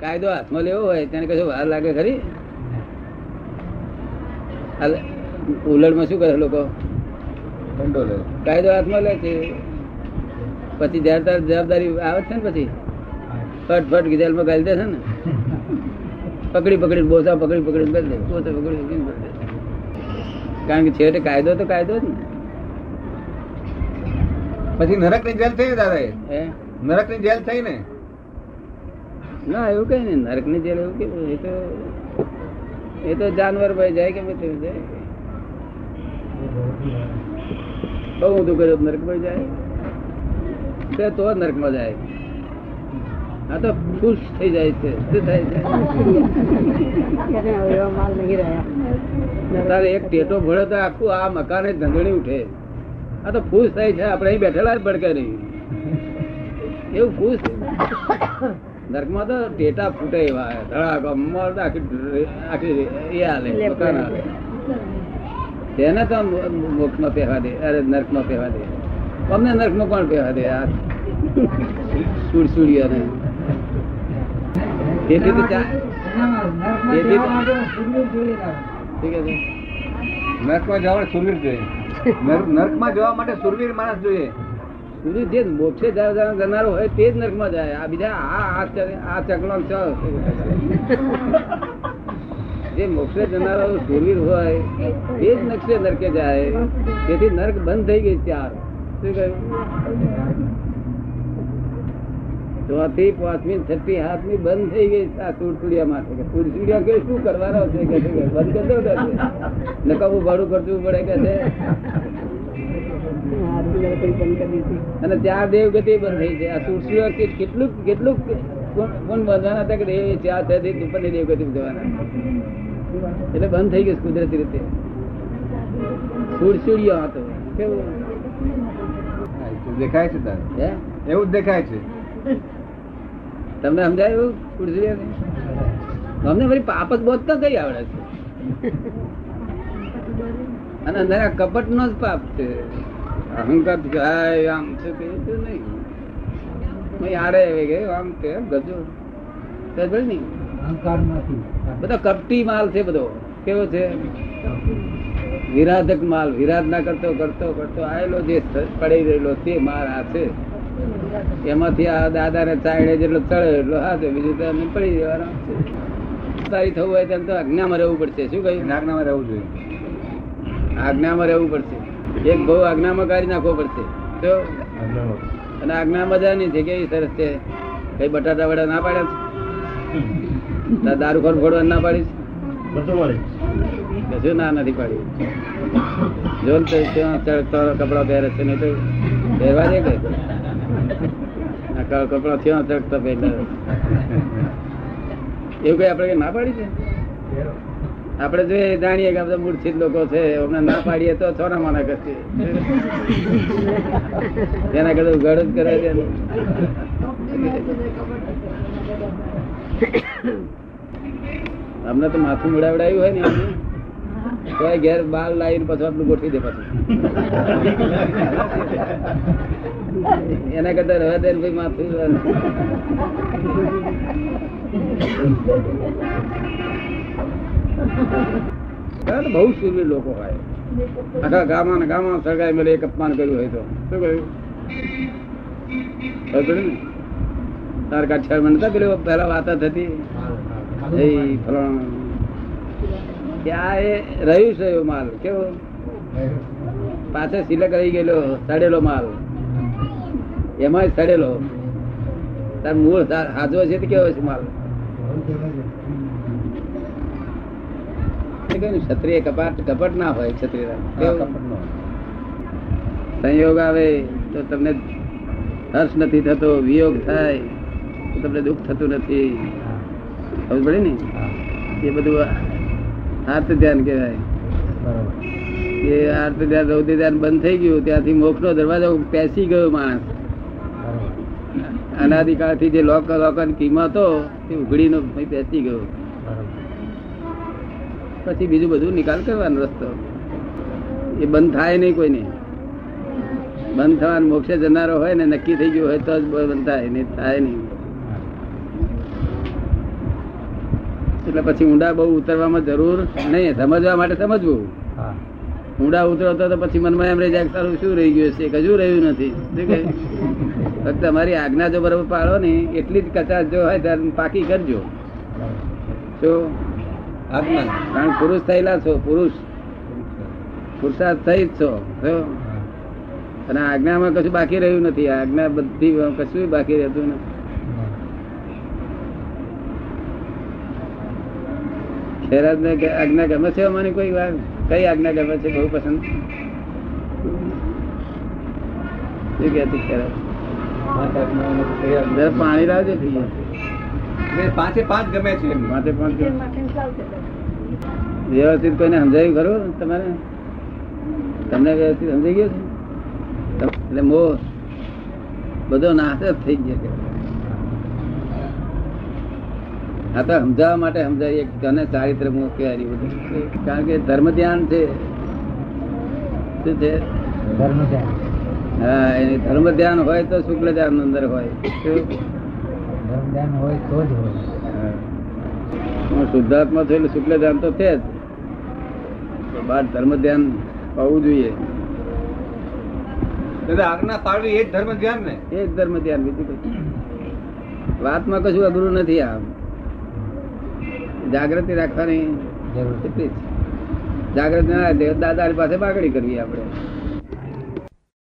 કાયદો હાથમાં લેવો હોય તેને કશું વાર લાગે ખરી? ઉલડમાં શું કરે લોકો? લે. કાયદો હાથમાં લે છે. પછી જયારે તાર જવાબદારી આવે છે ને પછી? ફટ ફટ ગીધેલમાં ગાલી દે છે ને? પકડી પકડી બોસા પકડી પકડી બદલે દે. બોસા પકડી પકડી કારણ કે છેવટે કાયદો તો કાયદો જ ને. પછી નરકની જેલ થઈ ને દાદા નરકની જેલ થઈ ને? ના, એવું કઈ નહીં નરકની જેલ એવું કેવું એ તો એ તો જાનવર ભાઈ જાય કે બધું જાય? બહુ ઊંધું કર્યું નરક ભાઈ જાય? તે નરકમાં જાય. આ તો ખુશ થઈ જાય છે. શું થાય છે? તારે એક ટેટો ભળે તો આખું આ મકાન જ ધંધણી ઉઠે. આ તો ખુશ થાય છે. આપણે અહીં બેઠેલા જ ભડકે નહીં એવું ખુશ? નરકમાં તો ટેટા ફૂટે એવા ધડાકો મળ આખી આખી એ હાલે મકાન હાલે. તેને તો મોક્ષ પહેવા દે અરે નર્કમાં પહેવા દે. અમને નર્ક પણ પહેવા દે આ સુડસુડીઓ ને તેથી તો તેથી ઠીક છે. નરકમાં જવા માટે સુરવીર જોઈએ. નર્કમાં જવા માટે સુરવીર માણસ જોઈએ. સુધી જે મોક્ષે જનારો હોય તે જ નર્કમાં જાય. આ બીજા આ ચકલો જે મોક્ષે જનારો સુરવીર હોય, તે જ નક્ષે નરકે જાય. તેથી નર્ક બંધ થઈ ગઈ ત્યાર. શું કહ્યું? ચોથી, પાંચમી છઠ્ઠી હાથમી બંધ થઈ ગઈ આ સુરસુડિયા માટે. કે સુરસુડિયા કે શું કરવાનો છે? કે બંધ કરી દો કે છે. નકામું ભાડું કરતું પડે કે છે? અને ત્યાં દેવ ગતિ બંધ થઈ છે. આ સુરસુડિયા કે કેટલું કેટલું કોણ બંધાના હતા કે દેવ ચાર ઉપરની દેવ ગતિ જવાના. એટલે બંધ થઈ ગયું કુદરતી રીતે. સુરસુડિયો હતો કેવું? દેખાય છે તારે. એવું જ દેખાય છે. તમને સમજાય એવું સુરસુડિયા અમને ફરી પાપ જ બોધ તો કઈ આવડે છે. અને અંદર આ કપટ નો જ પાપ છે. અહંકાર ગાય આમ છે કે નહીં. આડે આવી ગયો આમ કે ગજો. સમજ પડી ને? બધો કપટી માલ છે બધો. કેવો છે? વિરાધક માલ. વિરાધ ના કરતો કરતો કરતો આવેલો જે પડી રહેલો તે માલ આ છે. એમાંથી આ દાદા ને ચાયડે જેટલો ચડે એટલો હાથે બીજું તો એમને પડી જવાના તારી થવું હોય તેમ તો આજ્ઞામાં રહેવું પડશે. શું કહ્યું? આજ્ઞામાં રહેવું જોઈએ. આજ્ઞામાં રહેવું પડશે. એક બહુ આજ્ઞામાં કાઢી નાખવો પડશે. તો અને આજ્ઞા મજાની છે કેવી સરસ છે. કઈ બટાટા વડા ના પાડ્યા છે? દારૂ ખોર ફોડવા ના પાડીશ કશું ના નથી પાડી જો ને કપડા પહેરે છે નહીં તો પહેરવા દે કે? કપડા થયો ચડતો પહેરે એવું કઈ આપણે કઈ ના પાડી છે? આપણે જો જાણીએ કે આપણે મૂર્છિત લોકો છે, અમને ના પાડીએ તો છોરા માના કરશે એના કરતા ઉઘાડો જ કરે છે. અમને તો માથું ઉડાવડાયું હોય ને તો ઘેર બાર લાવીને પછી આટલું ગોઠવી દે પાછું. એના કરતા રહેવા દે ભાઈ માથું બહુ સુરવીર લોકો હોય. આખા ગામમાં ને ગામમાં સળગાઈ મળે એક અપમાન કર્યું હોય તો. શું કહ્યું ને? તાર કાઠિયાર મને નતા પેલી પહેલા વાતા થતી? એ ફલાણા. ત્યાં એ રહ્યું છે એવો માલ? કેવો? પાછળ સિલક રહી ગયેલો, સડેલો માલ. એમાં સડેલો. તાર મૂળ હાજો છે તો કેવો છે માલ? ક્ષત્રિય કપાટ કપટ ના હોય ક્ષત્રિય. સંયોગ આવે તો તમને હર્ષ નથી થતો વિયોગ થાય તો તમને દુઃખ થતું નથી. ખબર પડે ને? એ બધું આર્થ ધ્યાન કહેવાય એ આર્થ ધ્યાન રૌદ્ર ધ્યાન બંધ થઈ ગયું ત્યાંથી મોક્ષ નો દરવાજો પેસી ગયો માણસ. અનાદિકાળથી જે લોક લોકન કિંમતો તે ઉઘડીનો બેસી ગયો. પછી બીજું બધું નિકાલ કરવાનો રસ્તો. એ બંધ થાય નહીં કોઈને. બંધ થવાનું મોક્ષે જનારો હોય ને નક્કી થઈ ગયું હોય તો જ બંધ થાય નહીં થાય નહીં. એટલે પછી ઊંડા બહુ ઉતરવામાં જરૂર નહીં. સમજવા માટે સમજવું. હા. ઊંડા ઉતરો તો પછી મનમાં એમ રહી જાય સારું શું રહી ગયું છે? કજું રહ્યું નથી. ફક્ત અમારી આજ્ઞા જો બરોબર પાડો ને એટલી જ કચાશ જો હોય ત્યારે પાકી કરજો. આજ્ઞા કારણ પુરુષ થયેલા છો પુરુષ. પુરુષાર્થ થઈ જ છો અને આજ્ઞામાં કશું બાકી રહ્યું નથી. આજ્ઞા બધી કશું બાકી રહેતું નથી. ખેરાજ ને આજ્ઞા ગમે છે અમારી કોઈ વાત કઈ આજ્ઞા ગમે છે? બહુ પસંદ? શું ખેરાજ? પાણી લાવજે. પીએ પાંચે પાંચ ગમે છે એમ. પાંચ વ્યવસ્થિત કોઈને સમજાયું ખરું તમારે? તમને વ્યવસ્થિત સમજાઈ ગયું છે? એટલે મો બધો નાશ જ થઈ ગયો. આ તો સમજાવવા માટે સમજાવીએ કે તને ચારિત્ર મોહ કહેવાય બધું. કારણ કે ધર્મ ધ્યાન છે. શું છે? હા એ ધર્મ ધ્યાન હોય તો શુક્લ ધ્યાન અંદર હોય. શું? જ હોય. શુદ્ધાત્મા થયેલ શુક્લ ધ્યાન તો છે જ. બાર ધર્મ ધ્યાન હોવું જોઈએ. આજ્ઞા પાડવી એ જ ધર્મ ધ્યાન ને? એ જ ધર્મ ધ્યાન બીજું કશું વાતમાં કશું અઘરું નથી આ જાગૃતિ રાખવાની એટલી જ. જાગૃતિ ના દાદા પાસે બાગડી કરવી આપણે.